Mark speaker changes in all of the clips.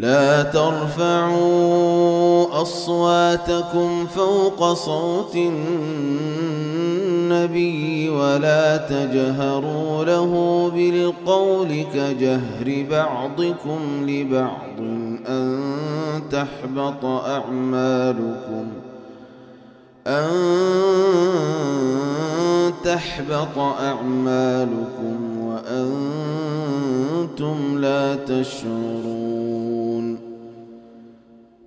Speaker 1: لا ترفعوا أصواتكم فوق صوت النبي ولا تجهروا له بالقول كجهر بعضكم لبعض أن تحبط أعمالكم أن تحبط أعمالكم وأنتم لا تشعرون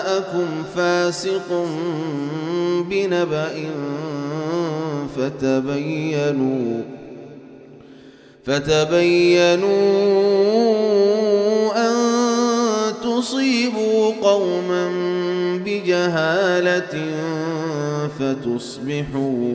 Speaker 1: جاءكم فاسق بنبأ فتبينوا فتبينوا أن تصيبوا قوما بجهالة فتصبحوا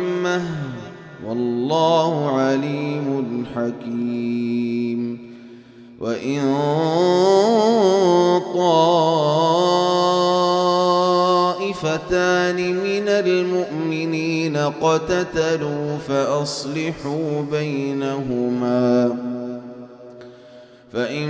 Speaker 1: والله عليم حكيم. وإن طائفتان من المؤمنين اقتتلوا فأصلحوا بينهما. فإن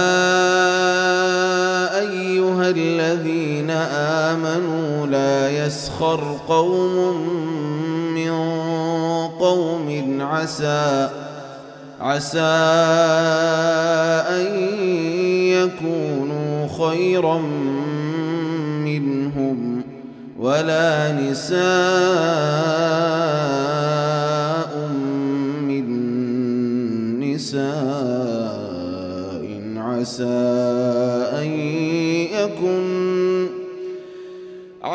Speaker 1: الذين آمنوا لا يسخر قوم من قوم عسى عسى أن يكونوا خيرا منهم ولا نساء من نساء عسى.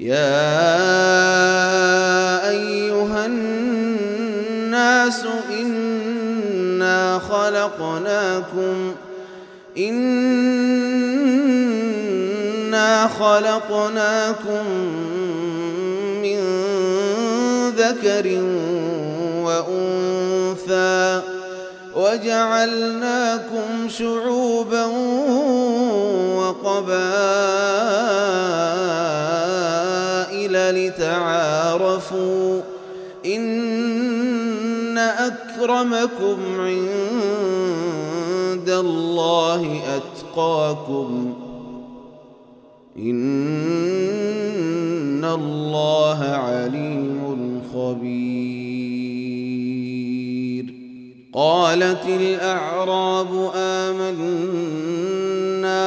Speaker 1: يا أيها الناس إنا خلقناكم إنا خلقناكم من ذكر وأنثى وجعلناكم شعوبا وقبائل لتعارفوا إن أكرمكم عند الله أتقاكم إن الله عليم خبير قالت الأعراب آمنا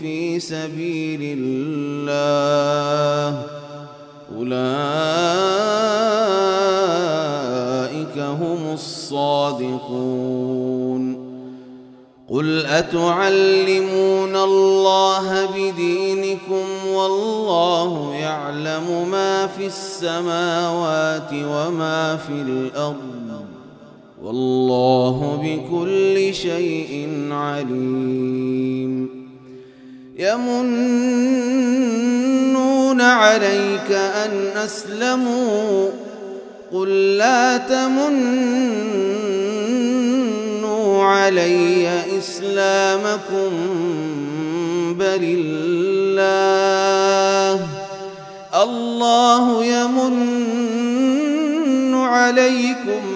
Speaker 1: في سبيل الله. أولئك هم الصادقون. قل أتعلمون الله بدينكم والله يعلم ما في السماوات وما في الأرض والله بكل شيء عليم. يمنون عليك أن أسلموا قل لا تمنوا علي إسلامكم بل الله الله يمن عليكم